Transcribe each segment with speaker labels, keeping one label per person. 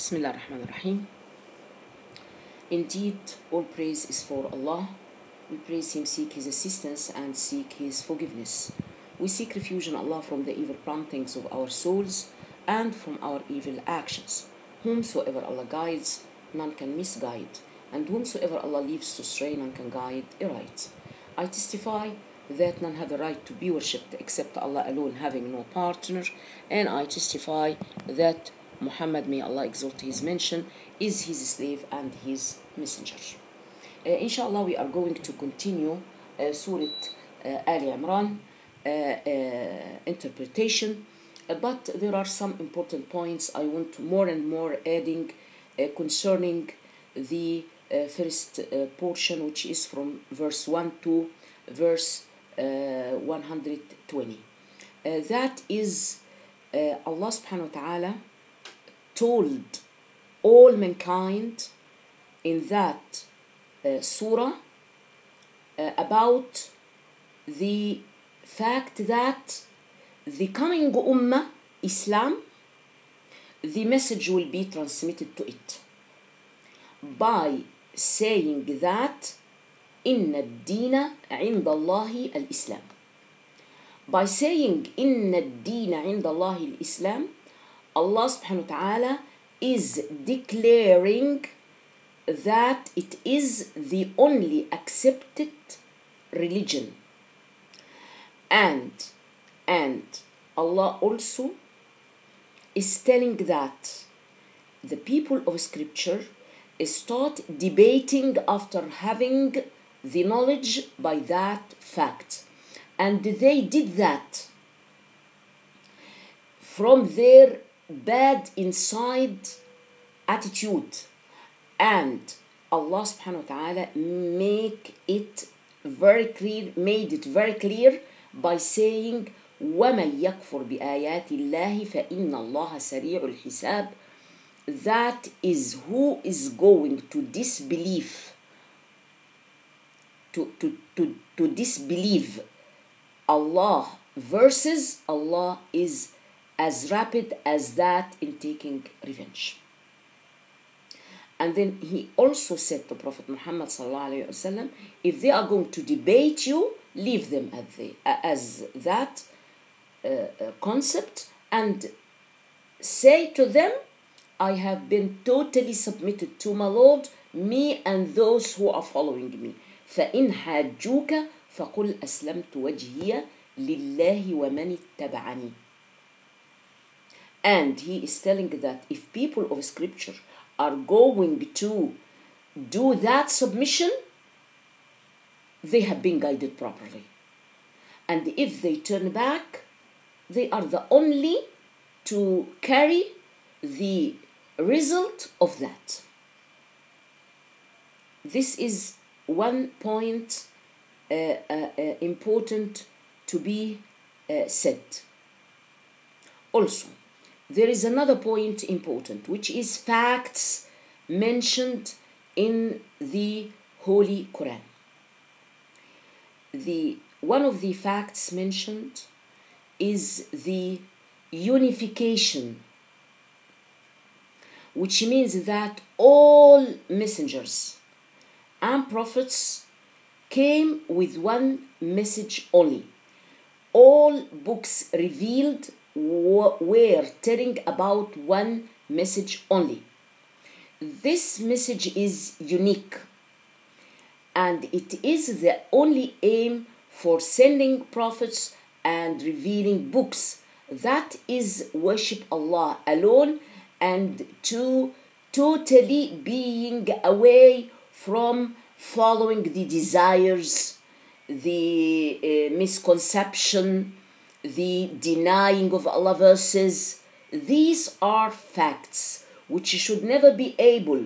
Speaker 1: Bismillah ar-Rahman ar-Rahim. Indeed, all praise is for Allah. We praise Him, seek His assistance, and seek His forgiveness. We seek refuge in Allah from the evil promptings of our souls and from our evil actions. Whomsoever Allah guides, none can misguide, and whomsoever Allah leaves to stray, none can guide aright. I testify that none have the right to be worshipped except Allah alone, having no partner, and I testify that Muhammad, may Allah exalt his mention, is his slave and his messenger. Uh, inshallah, we are going to continue uh, Surah uh, Ali Imran uh, uh, interpretation, uh, but there are some important points I want more and more adding uh, concerning the uh, first portion, which is from verse 1 to verse uh, 120. Uh, that is Allah subhanahu wa ta'ala told all mankind in that uh, surah uh, about the fact that the coming ummah islam the message will be transmitted to it by saying that إن الدين عند الله الإسلام by saying إن الدين عند الله الإسلام Allah subhanahu wa ta'ala is declaring that it is the only accepted religion. And and Allah also is telling that the people of scripture start debating after having the knowledge by that fact. And they did that from their bad inside attitude and Allah subhanahu wa ta'ala make it very clear made it very clear by saying ومن يكفر بآيات الله فإن الله سريع الحساب that is who is going to disbelieve to, to, to, to disbelieve Allah versus Allah is as rapid as that in taking revenge. And then he also said to Prophet Muhammad وسلم, if they are going to debate you, leave them as, they, as that uh, uh, concept and say to them, I have been totally submitted to my Lord, me and those who are following me. فإن حاجوك فقل أسلمت وجهي لله ومن اتبعني. and he is telling that if people of scripture are going to do that submission, they have been guided properly. And if they turn back, they are the only to carry the result of that. This is one point uh, uh, uh, important to be uh, said. Also, there is another point important, which is facts mentioned in the Holy Quran. The one of the facts mentioned is the unification, which means that all messengers and prophets came with one message only. All books revealed were telling about one message only. This message is unique and it is the only aim for sending prophets and revealing books. That is worship Allah alone and to totally being away from following the desires, the uh, misconception, the denying of Allah verses. These are facts which should never be able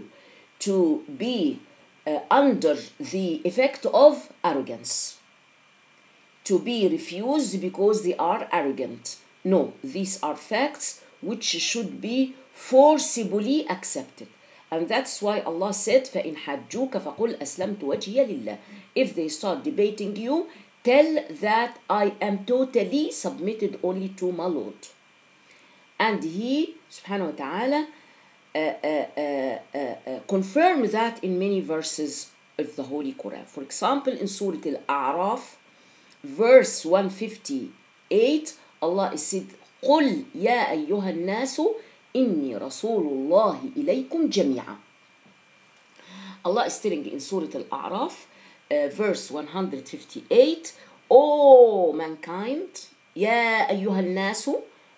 Speaker 1: to be uh, under the effect of arrogance. To be refused because they are arrogant. No, these are facts which should be forcibly accepted. And that's why Allah said, فَإِنْ حَجُّوكَ فَقُلْ أَسْلَمْتُ وَجْهِيَ لِلَّهِ If they start debating you, tell that I am totally submitted only to my Lord. And He, subhanahu wa ta'ala, uh, uh, uh, uh, uh, confirm that in many verses of the Holy Quran. For example, in Surah Al-A'raf, verse 158, Allah is said, قل يا أيها الناس إني رسول الله إليكم جميعا. Allah is telling in Surah Al-A'raf, uh, verse 158, O mankind, يا أيها الناس,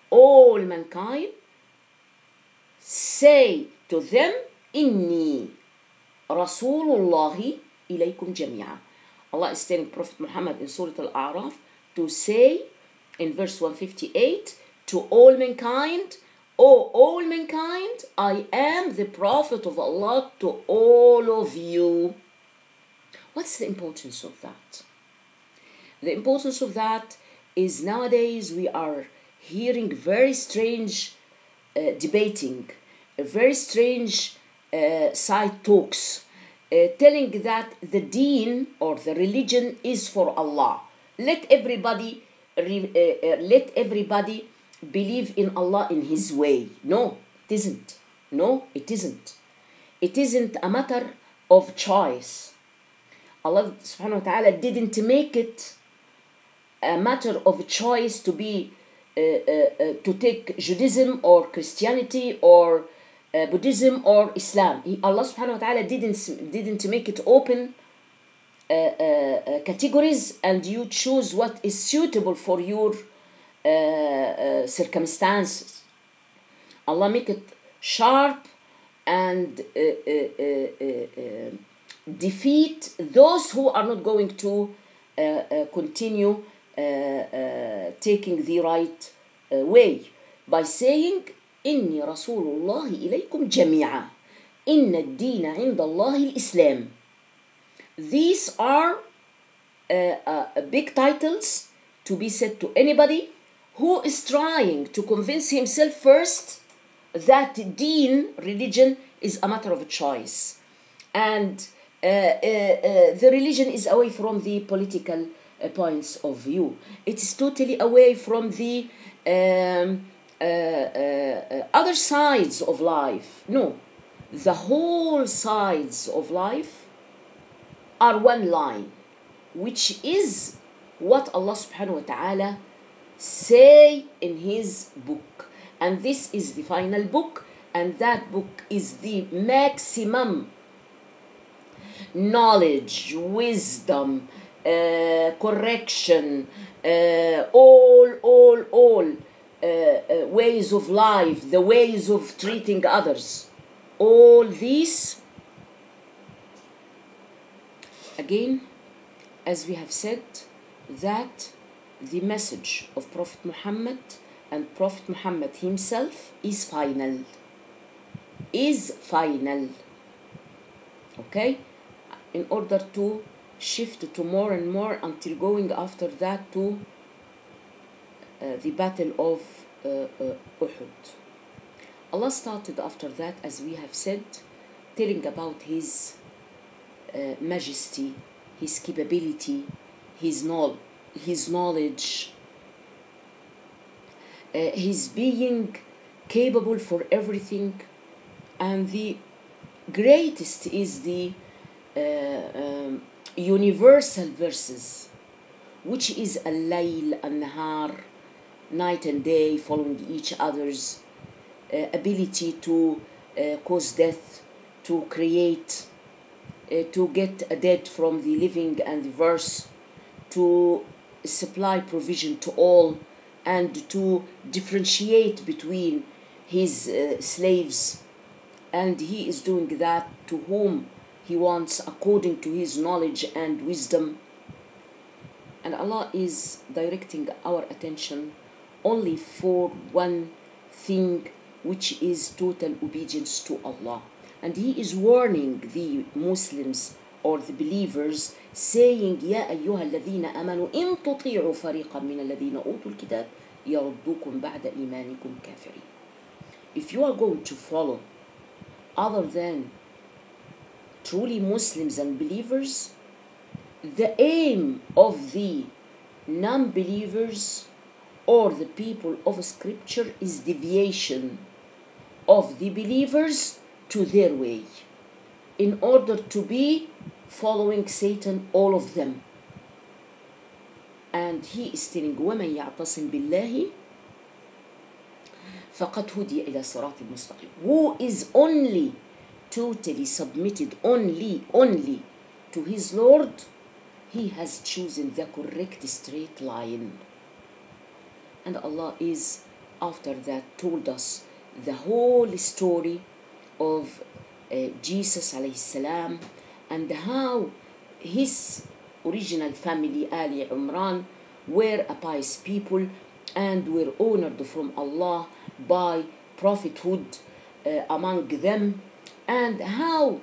Speaker 1: all mankind, say to them, إني رسول الله إليكم جميعا. Allah is telling Prophet Muhammad in Surah Al-A'raf to say in verse 158 to all mankind, O all mankind, I am the Prophet of Allah to all of you. What's the importance of that? The importance of that is nowadays we are hearing very strange uh, debating, very strange uh, side talks, uh, telling that the deen or the religion is for Allah. Let everybody uh, uh, let everybody believe in Allah in His way. No, it isn't. No, it isn't. It isn't a matter of choice. Allah subhanahu wa ta'ala didn't make it a matter of choice to be uh, uh, uh, to take Judaism or Christianity or uh, Buddhism or Islam. He, Allah subhanahu wa ta'ala didn't didn't make it open uh, uh, categories and you choose what is suitable for your circumstances. Allah make it sharp and uh, uh, uh, uh, uh, defeat those who are not going to uh, uh, continue uh, uh, taking the right uh, way by saying إني رسول الله إليكم جميعا إن الدين عند الله الإسلام These are uh, uh, big titles to be said to anybody who is trying to convince himself first that deen, religion, is a matter of choice. And uh, uh, uh, the religion is away from the political uh, points of view. It is totally away from the um, uh, uh, uh, other sides of life. No, the whole sides of life are one line, which is what Allah subhanahu wa ta'ala say in his book. And this is the final book, and that book is the maximum knowledge, wisdom, uh, correction, uh, all, all, all uh, uh, ways of life, the ways of treating others. All these, again, as we have said, that the message of Prophet Muhammad and Prophet Muhammad himself is final. Is final. Okay? In order to shift to more and more until going after that to uh, the battle of uh, uh, Uhud. Allah started after that, as we have said, telling about His uh, majesty, His capability, His, knowl- his knowledge, uh, His being capable for everything, and the greatest is the um, universal verses, which is al-layl, al-nahar, night and day following each other's uh, ability to uh, cause death, to create, uh, to get a dead from the living and the verse, to supply provision to all, and to differentiate between his uh, slaves. And he is doing that to whom he wants according to his knowledge and wisdom. And Allah is directing our attention only for one thing, which is total obedience to Allah. And He is warning the Muslims or the believers, saying, يا أيها الذين آمنوا إن تطيعوا فريقا من الذين أوتوا الكتاب يردوكم بعد إيمانكم كافرين. If you are going to follow other than truly Muslims and believers, the aim of the non believers or the people of scripture is deviation of the believers to their way in order to be following Satan, all of them. And he is telling ومن يعتصم بالله فقد هدي إلى صراط مستقيم who is only totally submitted only only to his Lord he has chosen the correct straight line. And Allah is after that told us the whole story of uh, Jesus salam and how his original family Ali Imran were a pious people and were honored from Allah by prophethood uh, among them and how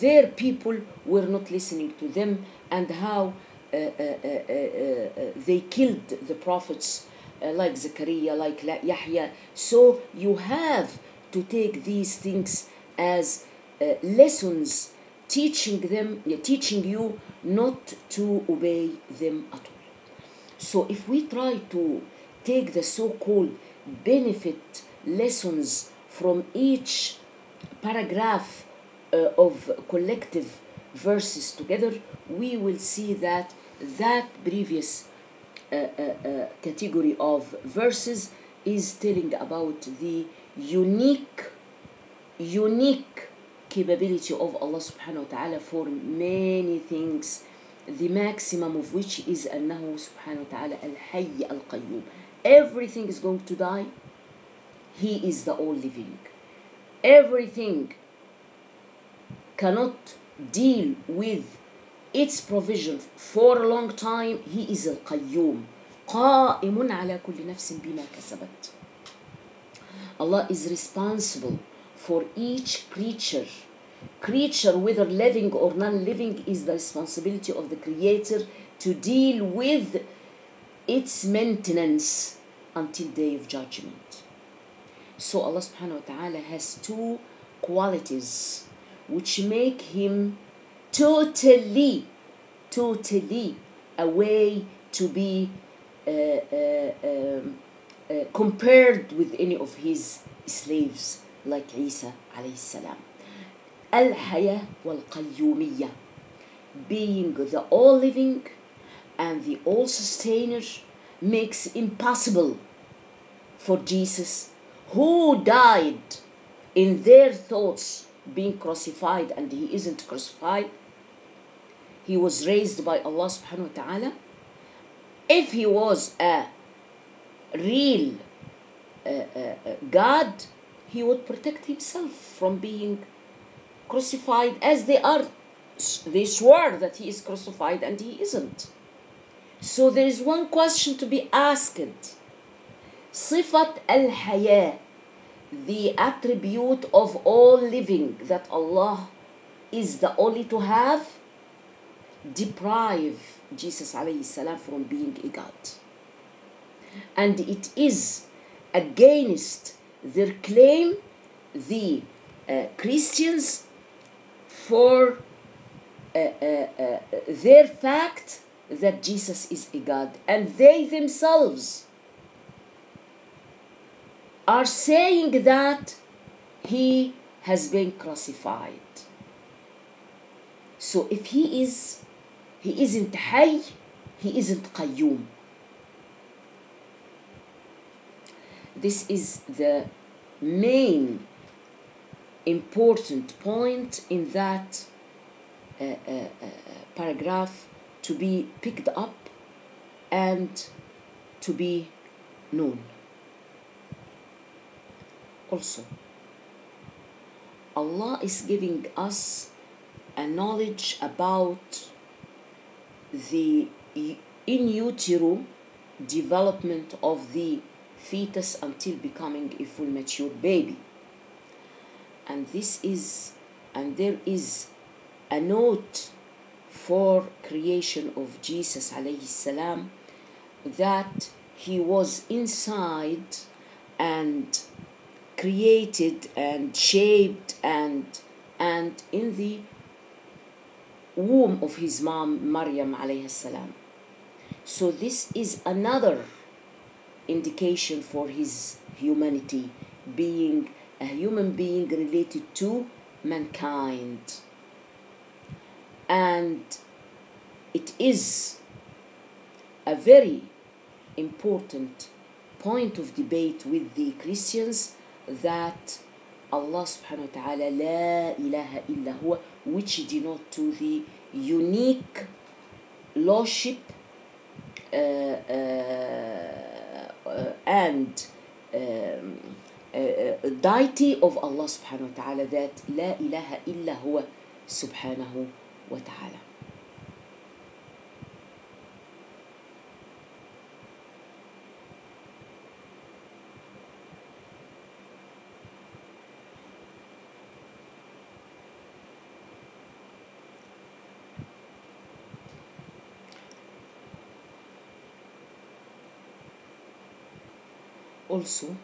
Speaker 1: their people were not listening to them and how uh, uh, uh, uh, uh, they killed the prophets uh, like Zechariah, like Yahya. So you have to take these things as uh, lessons, teaching them, teaching you not to obey them at all. So if we try to take the so-called benefit lessons from each paragraph uh, of collective verses together, we will see that that previous uh, uh, uh, category of verses is telling about the unique unique capability of Allah subhanahu wa ta'ala for many things the maximum of which is أنه سبحانه وتعالى الحي القيوم everything is going to die he is the all living everything cannot deal with its provision for a long time he is القيوم قائم على كل نفس بما كسبت Allah is responsible for each creature creature whether living or non-living is the responsibility of the creator to deal with its maintenance until day of judgment so Allah subhanahu wa ta'ala has two qualities which make him totally, totally a way to be uh, uh, um, uh, compared with any of his slaves like Isa alayhi salam. Al-Haya wal-Qayyumiyya being the all living and the all sustainer makes impossible for Jesus who died in their thoughts being crucified and he isn't crucified? He was raised by Allah subhanahu wa ta'ala. If he was a real uh, uh, uh, God he would protect himself from being crucified as they are. They swear that he is crucified and he isn't. So there is one question to be asked صفة الحياة the attribute of all living that Allah is the only to have deprive Jesus alayhi salam from being a God. And it is against their claim, the uh, Christians, for uh, uh, uh, their fact that Jesus is a God. And they themselves are saying that he has been crucified. So if he is, he isn't Hay, he isn't Qayyum. This is the main important point in that uh, uh, uh, paragraph to be picked up and to be known. Also, Allah is giving us a knowledge about the in utero development of the fetus until becoming a full mature baby. And this is, and there is a note for creation of Jesus alayhi salam that he was inside and created and shaped and and in the womb of his mom Maryam alayhi salam. So this is another indication for his humanity being a human being related to mankind. And it is a very important point of debate with the Christians that Allah subhanahu wa ta'ala la ilaha illa huwa which denote to the unique lordship uh, uh, uh, and um, uh, deity of Allah subhanahu wa ta'ala that la ilaha illa huwa subhanahu wa ta'ala also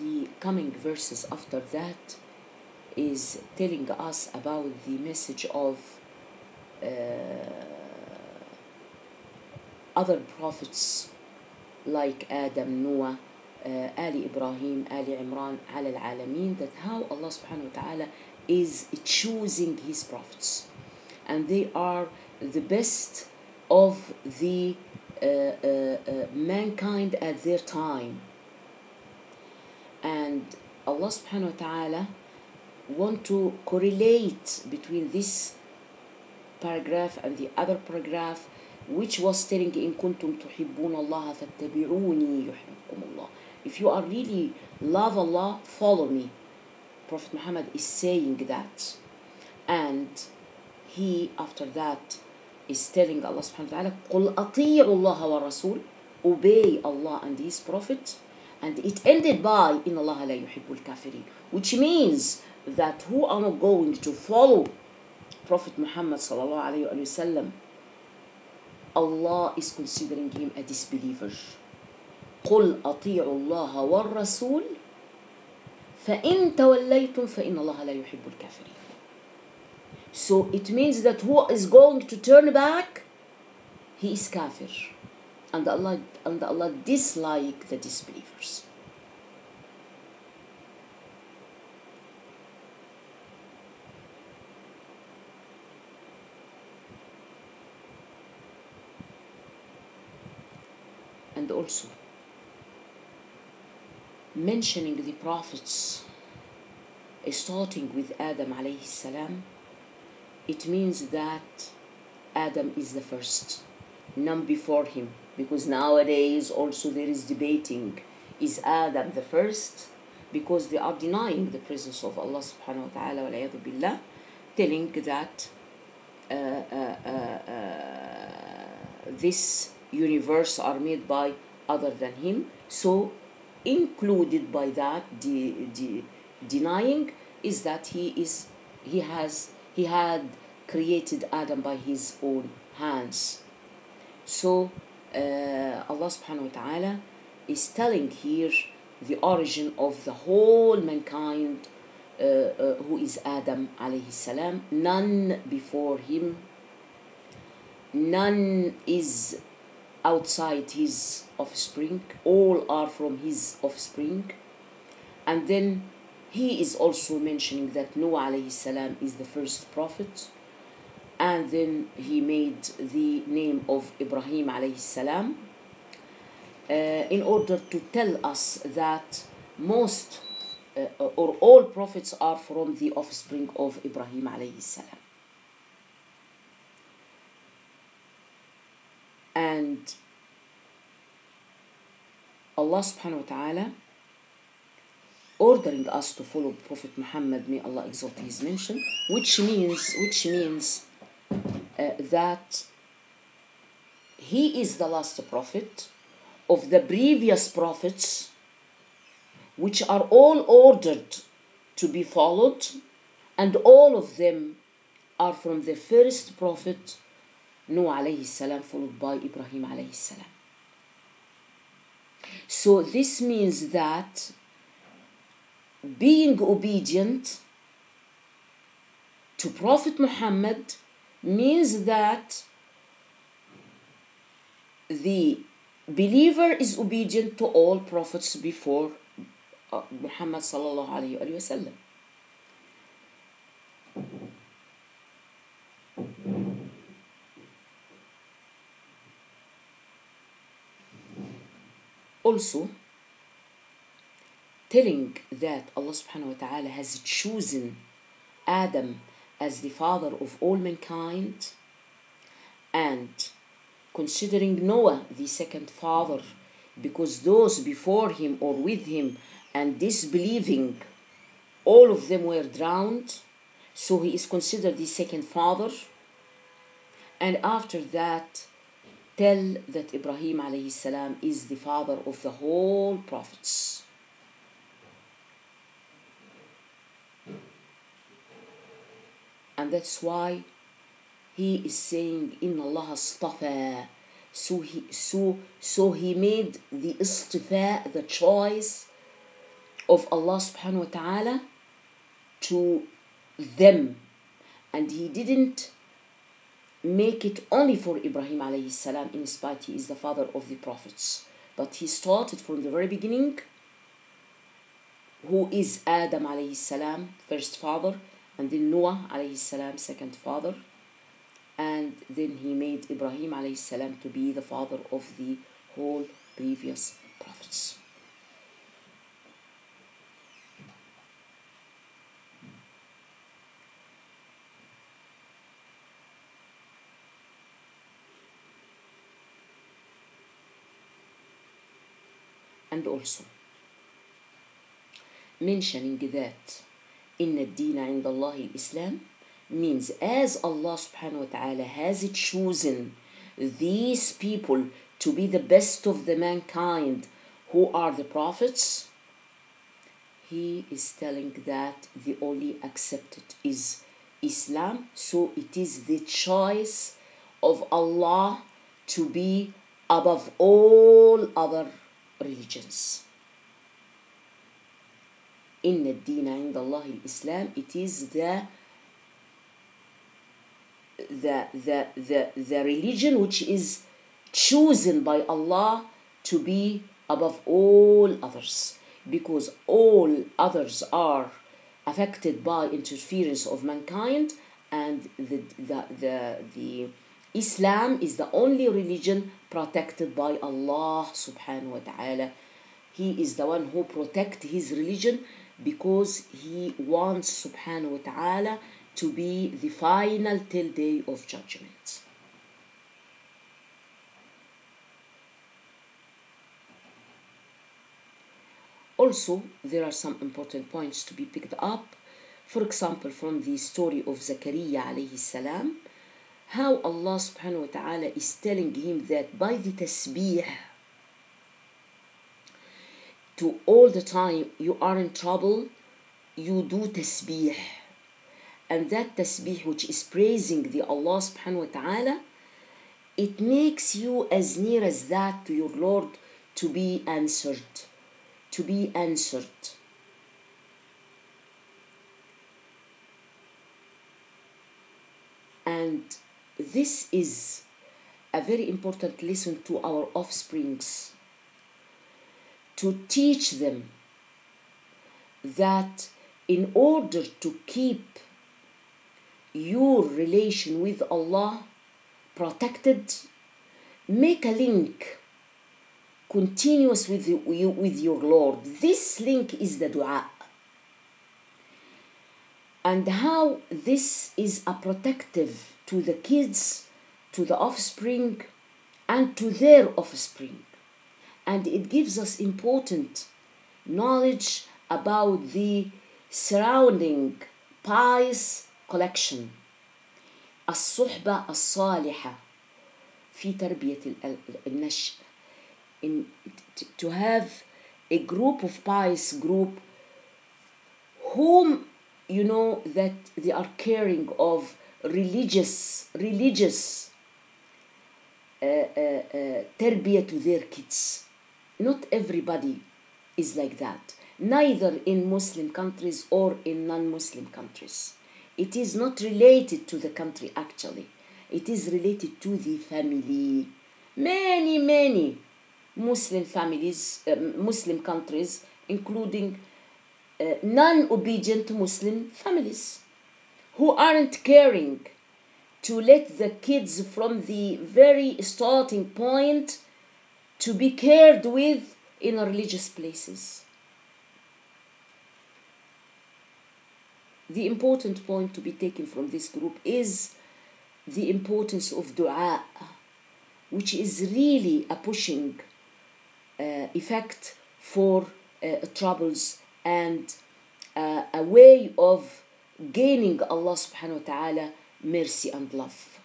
Speaker 1: the coming verses after that is telling us about the message of uh, other prophets like Adam, Noah, uh, Ali Ibrahim, Ali Imran, Al Alamin, that how Allah subhanahu wa ta'ala is choosing his prophets and they are the best of the uh, uh, uh, mankind at their time. And Allah subhanahu wa ta'ala want to correlate between this paragraph and the other paragraph which was telling in kuntum tuhibbun Allah Allah. If you are really love Allah follow me. Prophet Muhammad is saying that. And he after that is telling Allah subhanahu wa ta'ala قُلْ أَطِيعُوا اللَّهَ وَالرَّسُولِ obey Allah and his prophet and it ended by إِنَّ اللَّهَ لَا يُحِبُّ الْكَافِرِينَ which means that who are not going to follow Prophet Muhammad sallallahu alayhi wa sallam Allah is considering him a disbeliever قُلْ أَطِيعُوا اللَّهَ وَالرَّسُولِ فَإِن تَوَلَّيْتُمْ فَإِنَّ اللَّهَ لَا يُحِبُّ الْكَافِرِينَ so it means that who is going to turn back, he is kafir. And Allah, and Allah dislike the disbelievers. And also, mentioning the prophets, starting with Adam alayhi salam, it means that Adam is the first, none before him. Because nowadays also there is debating is Adam the first? Because they are denying the presence of Allah subhanahu wa ta'ala wa billah, telling that uh, uh, uh, this universe are made by other than him. So included by that de- de- denying is that he is he has he had created Adam by his own hands. So uh, Allah subhanahu wa ta'ala is telling here the origin of the whole mankind uh, uh, who is Adam alayhi salam. None before him. None is outside his offspring. All are from his offspring. And then he is also mentioning that Noah alayhi salam is the first prophet and then he made the name of Ibrahim alayhi salam uh, in order to tell us that most uh, or all prophets are from the offspring of Ibrahim alayhi salam. And Allah subhanahu wa ta'ala ordering us to follow Prophet Muhammad, may Allah exalt his mention, which means which means uh, that he is the last prophet of the previous prophets, which are all ordered to be followed, and all of them are from the first prophet, Noah alayhi salam, followed by Ibrahim alayhi salam. So this means that being obedient to Prophet Muhammad means that the believer is obedient to all prophets before uh, Muhammad sallallahu alayhi wa. Also, telling that Allah subhanahu wa ta'ala has chosen Adam as the father of all mankind and considering Noah the second father because those before him or with him and disbelieving all of them were drowned so he is considered the second father. And after that tell that Ibrahim alayhi salam is the father of the whole prophets and that's why he is saying in Allah astafa. So he so so he made the istifa the choice of Allah subhanahu wa ta'ala to them. And he didn't make it only for Ibrahim alayhi salam in spite he is the father of the prophets. But he started from the very beginning who is Adam alayhi salam first father and then Noah alayhi salam second father. And then he made Ibrahim alayhi salam to be the father of the whole previous prophets. And also mentioning that إن الدين عند الله الإسلام means as Allah subhanahu wa ta'ala has chosen these people to be the best of the mankind who are the prophets he is telling that the only accepted is Islam so it is the choice of Allah to be above all other religions إن الدين عند الله الإسلام it is the the, the, the, the religion which is chosen by Allah to be above all others because all others are affected by interference of mankind and the, the, the, the Islam is the only religion protected by Allah subhanahu wa ta'ala he is the one who protect his religion because he wants subhanahu wa ta'ala to be the final till day of judgment. Also, there are some important points to be picked up. For example, from the story of Zakaria alayhi salam, how Allah subhanahu wa ta'ala is telling him that by the tasbih, to all the time you are in trouble, you do tasbih. And that tasbih which is praising the Allah subhanahu wa ta'ala, it makes you as near as that to your Lord to be answered. To be answered. And this is a very important lesson to our offsprings to teach them that in order to keep your relation with Allah protected, make a link continuous with you with your Lord. This link is the dua. And how this is a protective to the kids, to the offspring, and to their offspring and it gives us important knowledge about the surrounding pious collection الصحبة الصالحة في تربية النشء in to have a group of pious group whom you know that they are caring of religious religious uh, uh, uh, تربية to their kids not everybody is like that. Neither in muslim countries or in non-muslim countries. It is not related to the country actually. It is related to the family. Many, many Muslim families, uh, Muslim countries, including uh, non obedient Muslim families who aren't caring to let the kids from the very starting point to be cared with in religious places. The important point to be taken from this group is the importance of dua, which is really a pushing uh, effect for uh, troubles and uh, a way of gaining Allah subhanahu wa ta'ala mercy and love.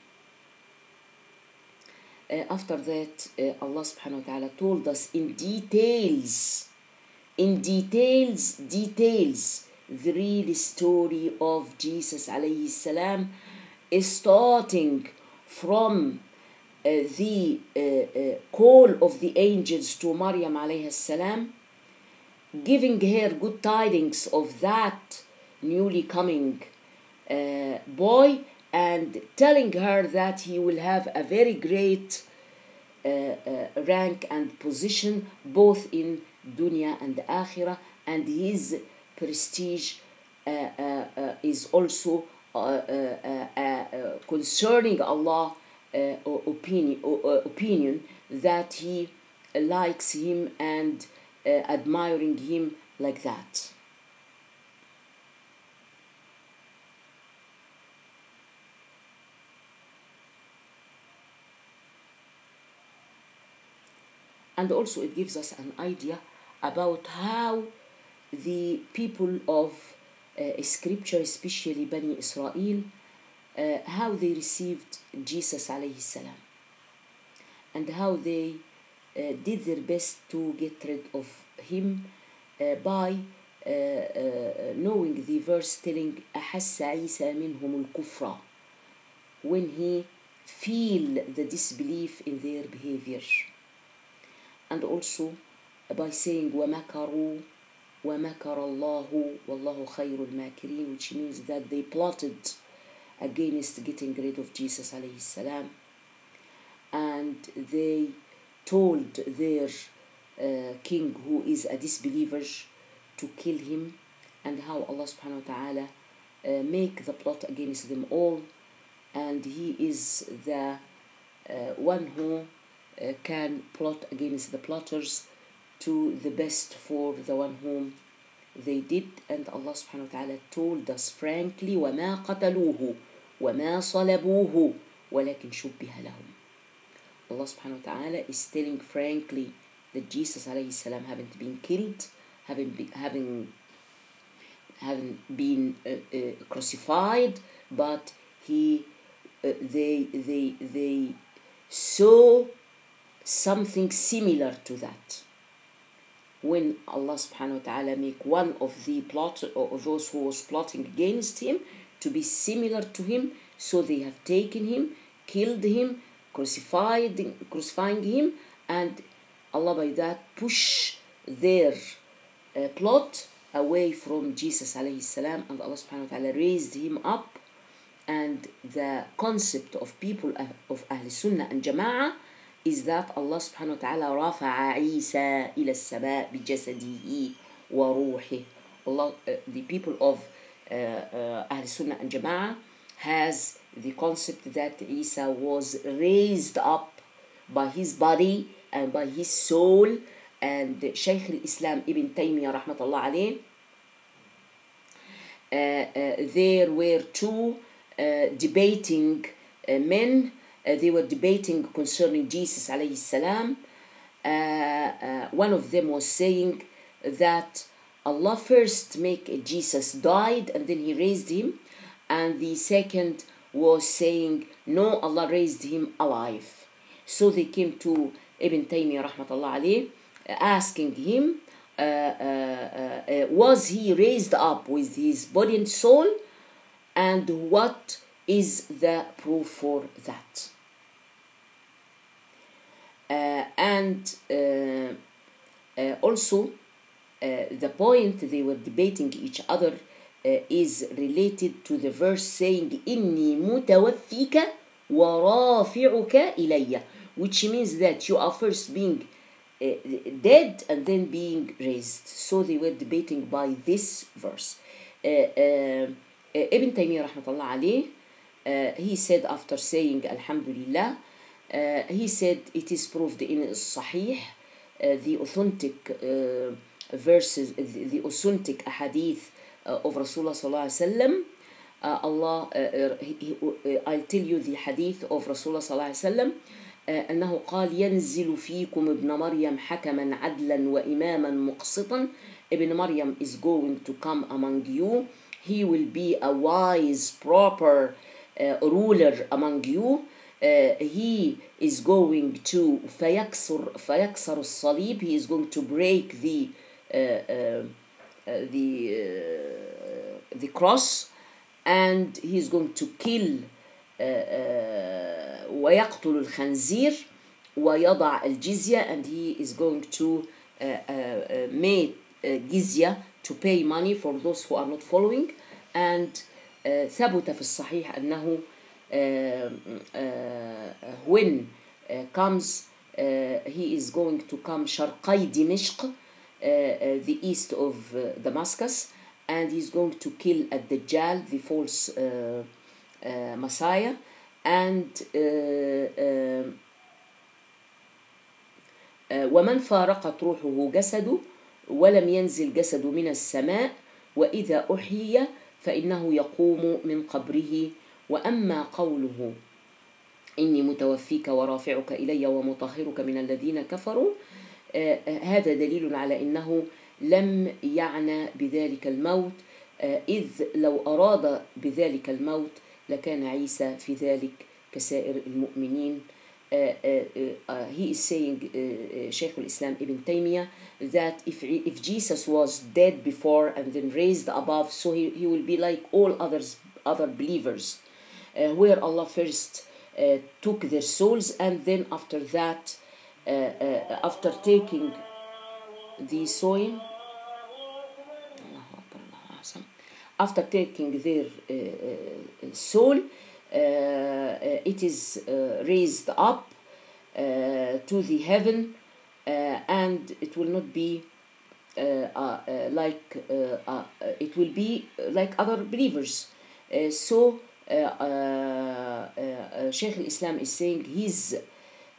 Speaker 1: Uh, after that, uh, Allah subhanahu wa ta'ala told us in details, in details, details, the real story of Jesus alayhi salam is starting from uh, the uh, uh, call of the angels to Maryam alayhi salam, giving her good tidings of that newly coming uh, boy and telling her that he will have a very great uh, uh, rank and position both in dunya and akhirah and his prestige uh, uh, uh, is also uh, concerning Allah opinion, opinion that he likes him and admiring him like that. and also it gives us an idea about how the people of uh, scripture especially bani israel uh, how they received jesus alayhi salam and how they uh, did their best to get rid of him uh, by uh, uh, knowing the verse telling أحس عيسى منهم الكفر when he feel the disbelief in their behavior and also by saying ومكروا ومكر الله والله خير الماكرين which means that they plotted against getting rid of Jesus عليه السلام and they told their uh, king who is a disbeliever to kill him and how Allah subhanahu wa ta'ala uh, make the plot against them all and he is the uh, one who uh, can plot against the plotters to the best for the one whom they did and Allah subhanahu wa ta'ala told us frankly وما قتلوه وما صلبوه ولكن شبه لهم Allah subhanahu wa ta'ala is telling frankly that Jesus alayhi salam haven't been killed having be, having having been uh, uh, crucified but he uh, they they they saw something similar to that. When Allah subhanahu wa ta'ala make one of the plot or those who was plotting against him to be similar to him so they have taken him killed him crucified crucifying him and Allah by that push their uh, plot away from Jesus alayhi salam and Allah subhanahu wa ta'ala raised him up and the concept of people of Ahl Sunnah and Jama'ah is that Allah subhanahu wa ta'ala رفع عيسى إلى السماء بجسده وروحه Allah, uh, the people of uh, uh, Ahl Sunnah and Jama'ah has the concept that Isa was raised up by his body and by his soul and Shaykh al-Islam Ibn Taymiyyah rahmatullah alayh uh, uh, there were two uh, debating uh, men uh, they were debating concerning Jesus alayhi salam. Uh, uh, one of them was saying that Allah first make Jesus died and then he raised him. And the second was saying no Allah raised him alive. So they came to Ibn Taymiyyah rahmatullah alayh asking him uh, uh, uh, was he raised up with his body and soul? And what is the proof for that? uh, and uh, uh, also the point they were debating each other is related to the verse saying إني متوفيك ورافعك إلي which means that you are first being uh, dead and then being raised. So they were debating by this verse. Uh, uh, Ibn Taymiyyah rahmatullah alayh, uh, he said after saying Alhamdulillah, uh, he said it is proved in Sahih, uh, the authentic uh, verses, the, the authentic hadith uh, of Rasulullah sallallahu alaihi wasallam. Uh, Allah, uh, uh, he, he, uh, I'll tell you the hadith of Rasulullah sallallahu alaihi wasallam. آه، أنه قال ينزل فيكم ابن مريم حكما عدلا وإماما مقسطا ابن مريم is going to come among you he will be a wise proper uh, ruler among you uh, he is going to فيكسر فيكسر الصليب he is going to break the uh, uh, uh, the uh, the cross and he is going to kill uh, uh, ويقتل الخنزير ويضع الجزية and he is going to uh, uh, uh, make uh, جزية to pay money for those who are not following and uh, ثبت في الصحيح أنه uh, uh, when uh, comes uh, he is going to come شرقي دمشق uh, uh, the east of uh, Damascus and he's going to kill الدجال the false uh, uh, Messiah and uh, uh, uh, ومن فارقت روحه جسده ولم ينزل جسده من السماء وإذا أحيي فإنه يقوم من قبره وأما قوله إني متوفيك ورافعك إلي ومطهرك من الذين كفروا آه، آه، هذا دليل على أنه لم يعنى بذلك الموت آه، إذ لو أراد بذلك الموت لكان عيسى في ذلك كسائر المؤمنين. he is saying Shaykh al-Islam Ibn Taymiyyah that if, if Jesus was dead before and then raised above so he, he will be like all others other believers. Where Allah first uh, took their souls and then after that uh, uh, after taking the soil after taking their uh, uh, soul uh, uh, it is uh, raised up uh, to the heaven uh, and it will not be uh, uh, uh, like uh, uh, it will be like other believers. Uh, so uh, uh, uh, uh, Shaykh al-Islam is saying his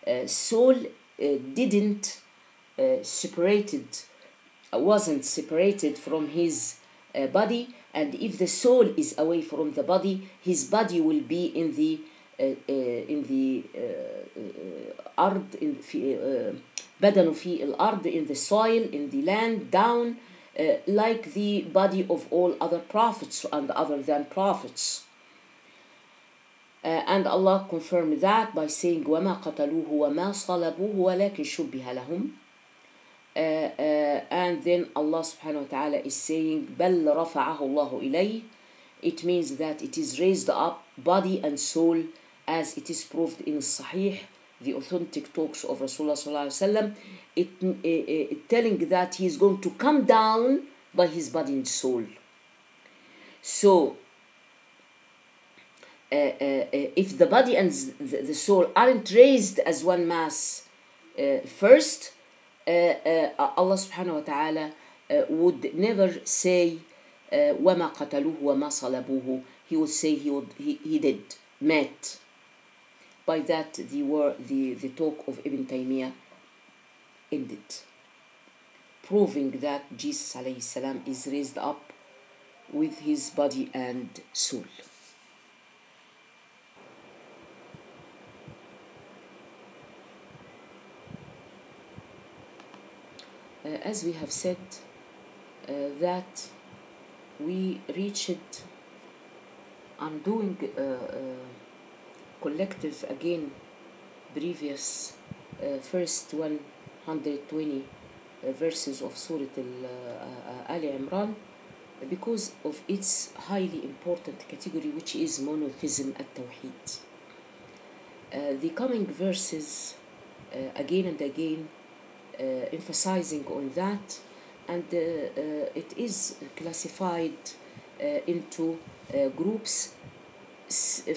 Speaker 1: uh, soul uh, didn't uh, separated wasn't separated from his uh, body and if the soul is away from the body his body will be in the uh, uh, in the uh, uh, ard in في uh, بدنه في الأرض in the soil in the land down uh, like the body of all other prophets and other than prophets uh, and Allah confirmed that by saying وما قتلوه وما صلبوه ولكن شبه لهم uh, uh, and then Allah subhanahu wa ta'ala is saying بل رفعه الله إليه it means that it is raised up body and soul as it is proved in Sahih the authentic talks of Rasulullah sallallahu alaihi wasallam it, uh, uh, telling that he is going to come down by his body and soul so uh, uh, uh, if the body and the, the soul aren't raised as one mass uh, first, uh, uh, Allah subhanahu wa ta'ala uh, would never say uh, وَمَا قَتَلُوهُ وَمَا صَلَبُوهُ He would say he, would, he, he did, met. By that the, word, the, the talk of Ibn Taymiyyah ended, proving that Jesus alayhi salam is raised up with his body and soul. As we have said uh, that we reached undoing uh, uh, collective again previous first 120 uh, verses of Surah Al, Ali Imran because of its highly important category which is monotheism at Tawheed. Uh, the coming verses uh, again and again emphasizing on that and uh, uh, it is classified uh, into uh, groups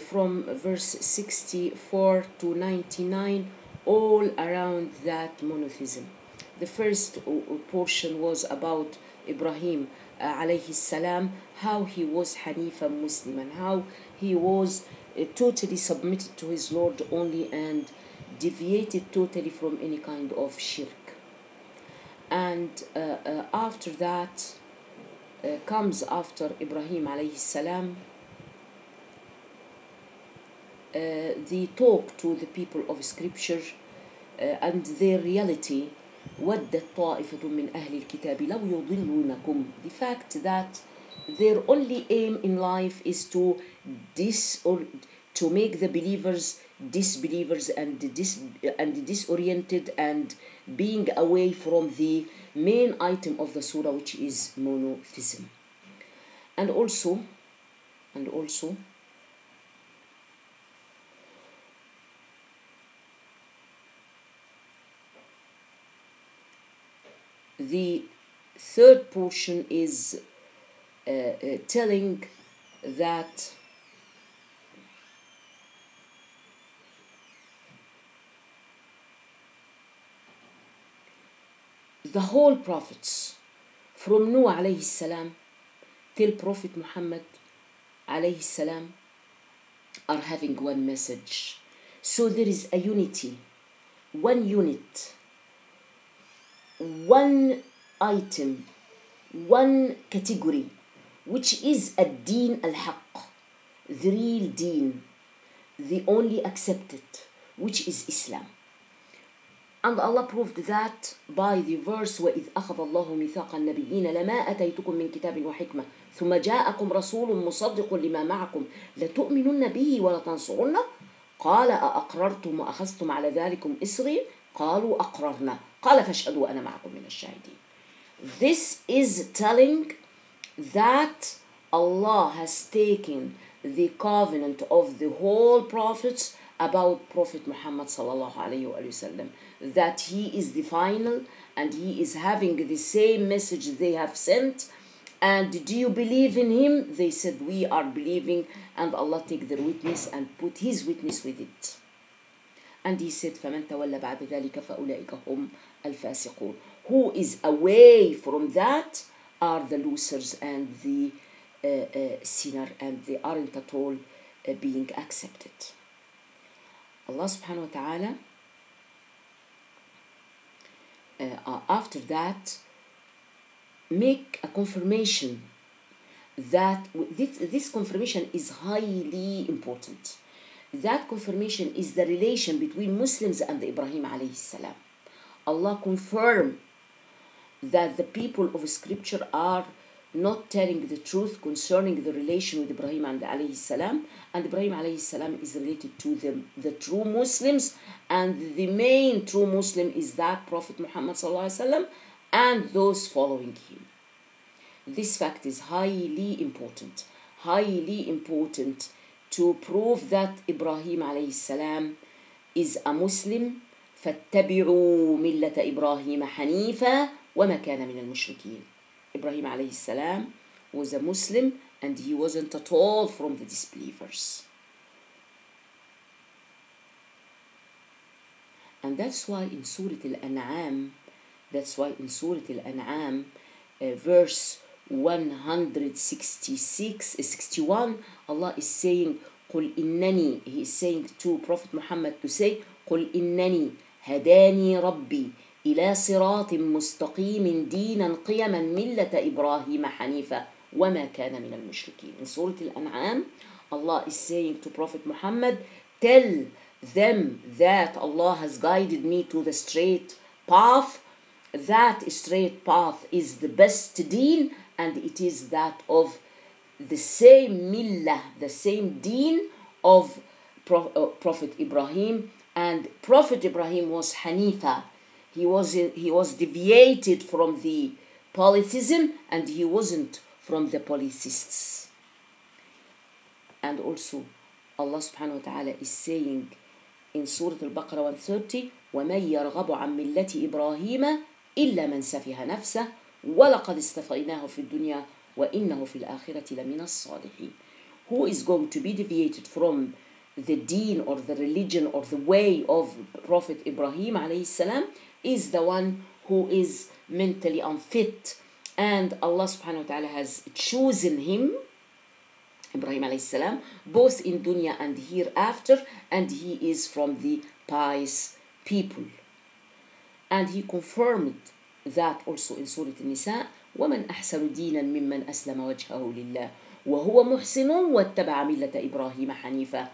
Speaker 1: from verse 64 to 99 all around that monotheism. The first uh, uh, portion was about Ibrahim uh, alayhi salam, how he was Hanifa Muslim and how he was uh, totally submitted to his Lord only and deviated totally from any kind of shirk And uh, uh, after that uh, comes after Ibrahim alayhi salam uh, the talk to the people of scripture uh, and their reality ودت طائفة من أهل الكتاب لو يضلونكم the fact that their only aim in life is to dis or to make the believers disbelievers and dis and disoriented and being away from the main item of the surah which is monotheism. And also and also the third portion is uh, uh, telling that the whole prophets from Noah alayhi salam till Prophet Muhammad alayhi salam are having one message. So there is a unity, one unit one item, one category, which is a deen al haq, the real deen, the only accepted, which is Islam. And Allah proved that by the verse وإذ أخذ الله ميثاق النبيين لما أتيتكم من كتاب وحكمة ثم جاءكم رسول مصدق لما معكم لتؤمنن به ولتنصرنه? قال أأقررتم وأخذتم على ذلكم إصري قالوا أقررنا. قال فاشهدوا وأنا معكم من الشاهدين. This is telling that Allah has taken the covenant of the whole prophets about Prophet Muhammad that he is the final and he is having the same message they have sent and do you believe in him they said we are believing and Allah take their witness and put his witness with it and he said فمن تولى بعد ذلك فأولئك هم الفاسقون who is away from that are the losers and the uh, uh, sinner and they aren't at all uh, being accepted Allah subhanahu wa ta'ala uh, after that make a confirmation that this, this confirmation is highly important that confirmation is the relation between Muslims and Ibrahim alayhi salam. Allah confirm that the people of scripture are not telling the truth concerning the relation with Ibrahim and alayhi salam and Ibrahim alayhi salam is related to the, the true Muslims and the main true Muslim is that Prophet Muhammad sallallahu alaihi wasallam and those following him. This fact is highly important, highly important to prove that Ibrahim alayhi salam is a Muslim فاتبعوا ملة إبراهيم حنيفا وما كان من المشركين Ibrahim alayhi salam was a Muslim and he wasn't at all from the disbelievers. And that's why in Surah Al-An'am, that's why in Surah Al-An'am, uh, verse 166 61 Allah is saying قل إنني he is saying to Prophet Muhammad to say قل إنني هداني ربي إلى صراط مستقيم دينا قيما ملة إبراهيم حنيفا وما كان من المشركين in Surah Al-An'am Allah is saying to Prophet Muhammad tell them that Allah has guided me to the straight path that straight path is the best deen and it is that of the same millah, the same deen of Prophet Ibrahim. And Prophet Ibrahim was Hanifa. He was, he was deviated from the polytheism and he wasn't from the polytheists. And also, Allah subhanahu wa ta'ala is saying in Surah Al-Baqarah 130, وَمَن يَرْغَبُ عَن مِلَّةِ إِبْرَاهِيمَ إِلَّا مَنْ سَفِهَ نَفْسَهُ ولقد استفيناه في الدنيا وإنه في الآخرة لمن الصالحين who is going to be deviated from the deen or the religion or the way of Prophet Ibrahim alayhi salam is the one who is mentally unfit and Allah subhanahu wa ta'ala has chosen him Ibrahim alayhi salam both in dunya and hereafter and he is from the pious people and he confirmed that also in Surah An-Nisa ومن أحسن دينا ممن أسلم وجهه لله وهو محسن واتبع ملة إبراهيم حنيفا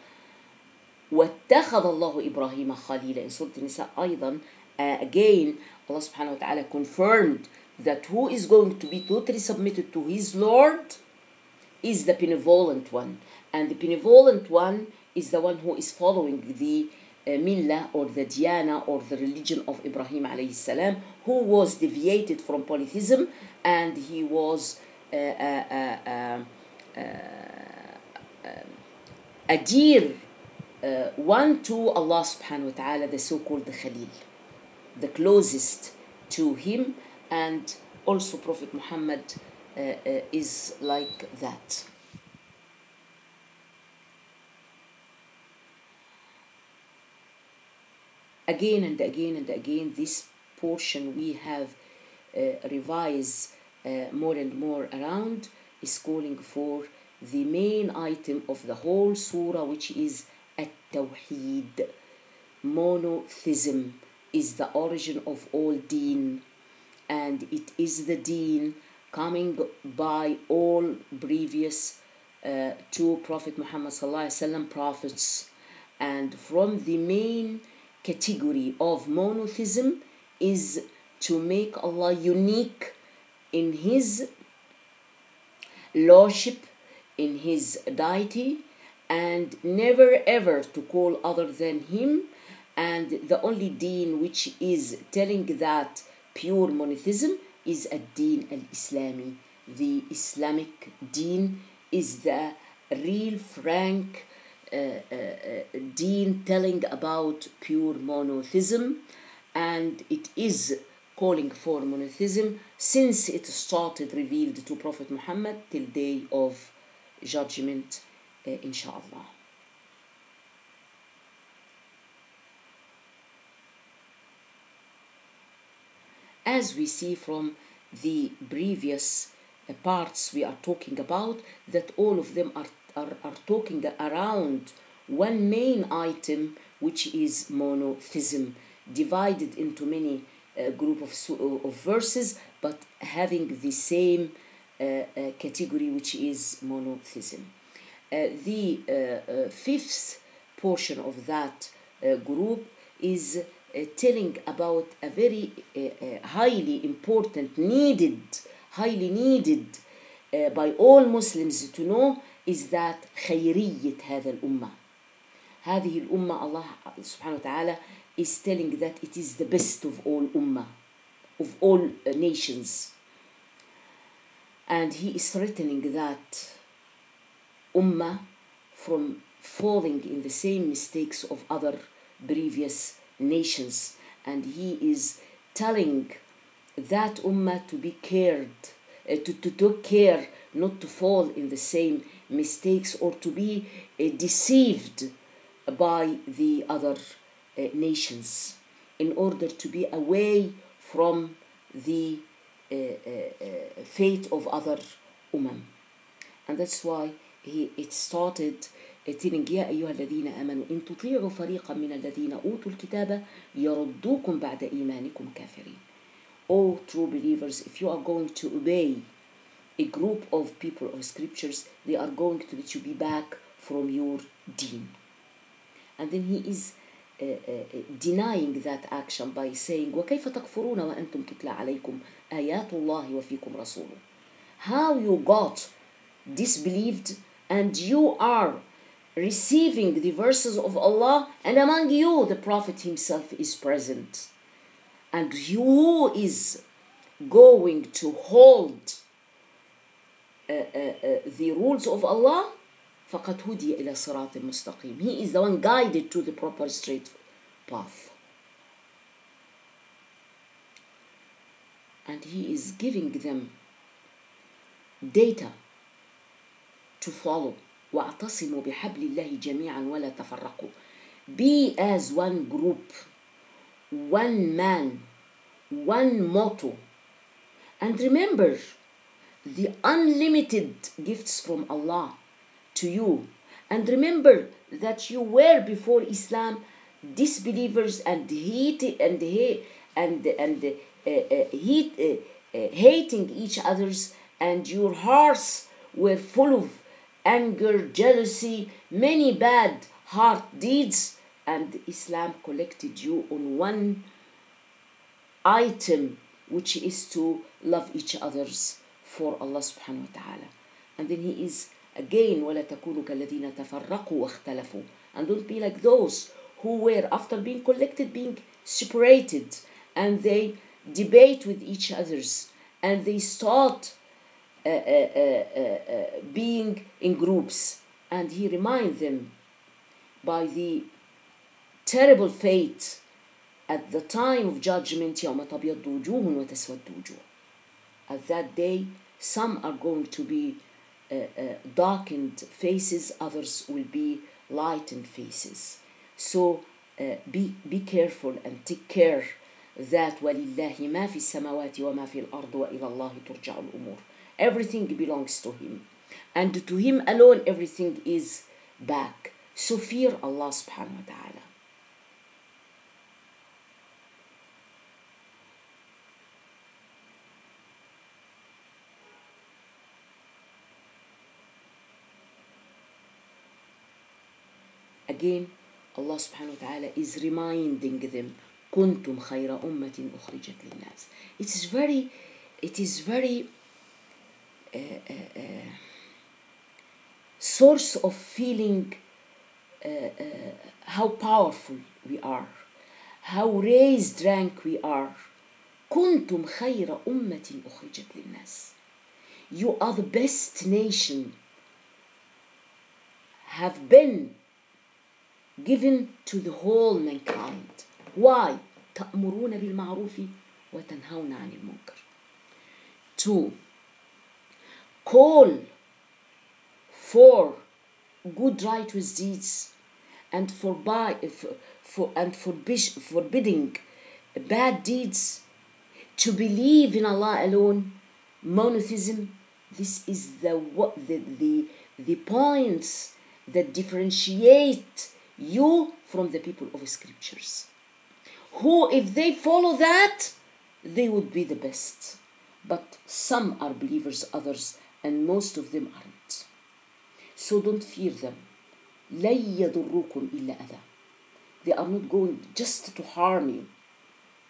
Speaker 1: واتخذ الله إبراهيم خليلا in Surah An-Nisa أيضا uh, again Allah subhanahu wa ta'ala confirmed that who is going to be totally submitted to his Lord is the benevolent one. And the benevolent one is the one who is following the uh, millah or the diana or the religion of Ibrahim alayhi salam who was deviated from polytheism and he was uh, uh, uh, uh, a dear uh, one to Allah subhanahu wa ta'ala, the so-called Khalil, the closest to him, and also Prophet Muhammad uh, uh, is like that. Again and again and again, this portion we have uh, revised uh, more and more around is calling for the main item of the whole surah, which is at-tawheed. Monotheism is the origin of all deen, and it is the deen coming by all previous uh, to Prophet Muhammad wasallam prophets, and from the main category of monotheism is to make Allah unique in His lordship, in His deity, and never ever to call other than Him. And the only deen which is telling that pure monotheism is a deen al Islami. The Islamic deen is the real, frank uh, uh, uh, deen telling about pure monotheism, and it is calling for monotheism since it started revealed to Prophet Muhammad till day of judgment, uh, inshallah. As we see from the previous uh, parts we are talking about, that all of them are, are, are talking around one main item, which is monotheism, divided into many uh, group of, of verses, but having the same uh, uh, category, which is monotheism. Uh, the uh, uh, fifth portion of that uh, group is uh, telling about a very uh, uh, highly important, needed, highly needed uh, by all Muslims to know is that خيرية هذا الأمة هذه الأمة Allah سبحانه وتعالى is telling that it is the best of all ummah, of all uh, nations. And he is threatening that ummah from falling in the same mistakes of other previous nations. And he is telling that ummah to be cared, uh, to, to take care not to fall in the same mistakes or to be uh, deceived by the other uh, nations in order to be away from the fate of other umam. And that's why he, it started uh, telling يا أيها الذين آمنوا إن تطيعوا فريقا من الذين أوتوا الكتاب يردوكم بعد إيمانكم كافرين. O true believers, if you are going to obey a group of people of scriptures, they are going to let you be back from your deen. And then he is uh, uh, denying that action by saying وكيف تكفرون وأنتم تتلى عليكم آيات الله وفيكم رسوله how you got disbelieved and you are receiving the verses of Allah and among you the Prophet himself is present and who is going to hold uh, uh, uh, the rules of Allah فقد هدي إلى صراط مستقيم he is the one guided to the proper straight path and he is giving them data to follow واعتصموا بحبل الله جميعا ولا تفرقوا be as one group one man one motto and remember the unlimited gifts from Allah to you and remember that you were before Islam disbelievers and hate and hate and and uh, uh, hate, uh, uh, hating each others and your hearts were full of anger jealousy many bad heart deeds and Islam collected you on one item which is to love each others for Allah subhanahu wa ta'ala and then he is again ولا تكونوا كالذين تفرقوا واختلفوا and don't be like those who were after being collected being separated and they debate with each others and they start being in groups and he remind them by the terrible fate at the time of judgment يوم تبيض وجوه وتسود وجوه at that day some are going to be uh, uh, darkened faces others will be lightened faces so uh, be be careful and take care that ولله ما في السماوات وما في الأرض وإلى الله ترجع الأمور everything belongs to him and to him alone everything is back so fear Allah subhanahu wa ta'ala again Allah subhanahu wa ta'ala is reminding them كنتم خير أمة أخرجت للناس it is very it is very uh, uh, uh, source of feeling uh, uh, how powerful we are how raised rank we are كنتم خير أمة أخرجت للناس you are the best nation have been given to the whole mankind. Why? تأمرون بالمعروف وتنهون عن المنكر. Two, call for good righteous deeds and for, by, for and forbish, forbidding bad deeds. To believe in Allah alone monotheism this is the what the, the the points that differentiate you from the people of scriptures. Who if they follow that they would be the best. But some are believers others and most of them aren't so don't fear them لن يضركم إلا أذى they are not going just to harm you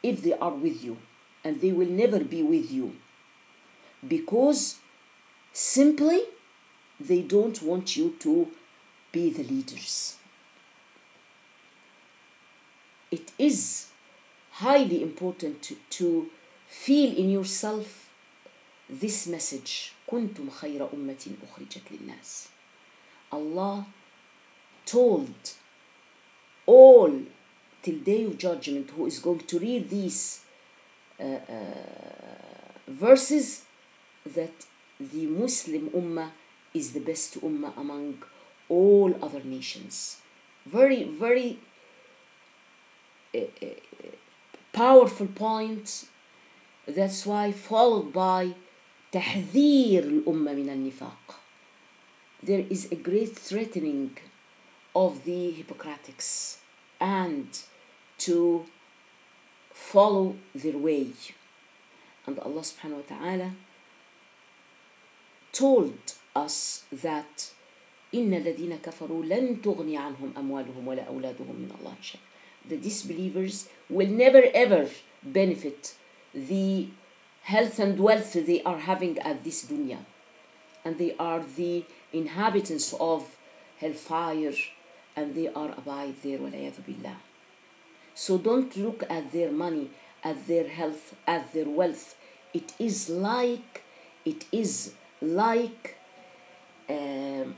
Speaker 1: if they are with you and they will never be with you because simply they don't want you to be the leaders it is highly important to, to feel in yourself this message كنتم خير أمة أخرجت للناس Allah told all till day of judgment who is going to read these uh, uh, verses that the Muslim Ummah is the best Ummah among all other nations. Very, very uh, uh, powerful point. That's why followed by تحذير الأمة من النفاق. There is a great threatening of the Hippocratics and to follow their way. And Allah subhanahu wa ta'ala told us that إن الذين كفروا لن تغني عنهم أموالهم ولا أولادهم من الله شيء. The disbelievers will never ever benefit the health and wealth they are having at this dunya. And they are the inhabitants of hellfire and they are abide there والعياذ billah. So don't look at their money, at their health, at their wealth. It is like, it is like, um,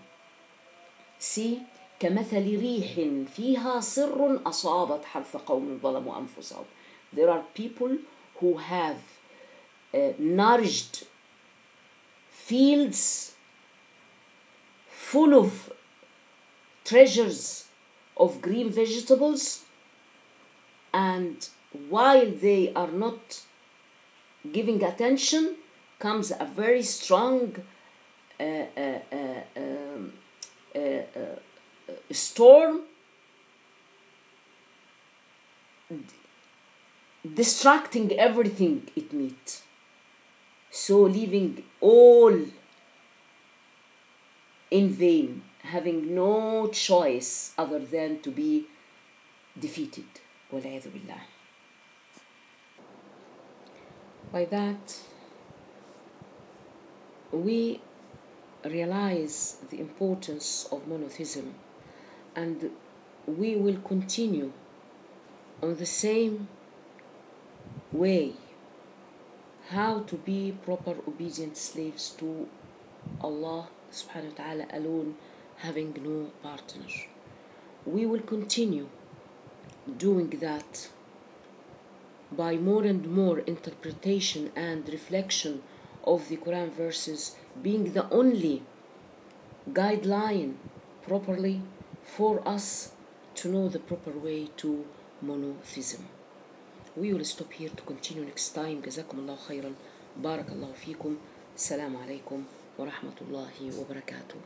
Speaker 1: see, كمثل ريح فيها سر أصابت حرث قوم ظلموا أنفسهم. There are people who have uh, nourished fields full of treasures of green vegetables and while they are not giving attention comes a very strong uh, uh, uh, um, uh, uh, storm distracting everything it meets so leaving all in vain, having no choice other than to be defeated. By that, we realize the importance of monotheism and we will continue on the same way how to be proper obedient slaves to Allah subhanahu wa ta'ala alone having no partner we will continue doing that by more and more interpretation and reflection of the Quran verses being the only guideline properly for us to know the proper way to monotheism. We will stop here to continue next time. جزاكم الله خيرا. بارك الله فيكم. السلام عليكم ورحمة الله وبركاته.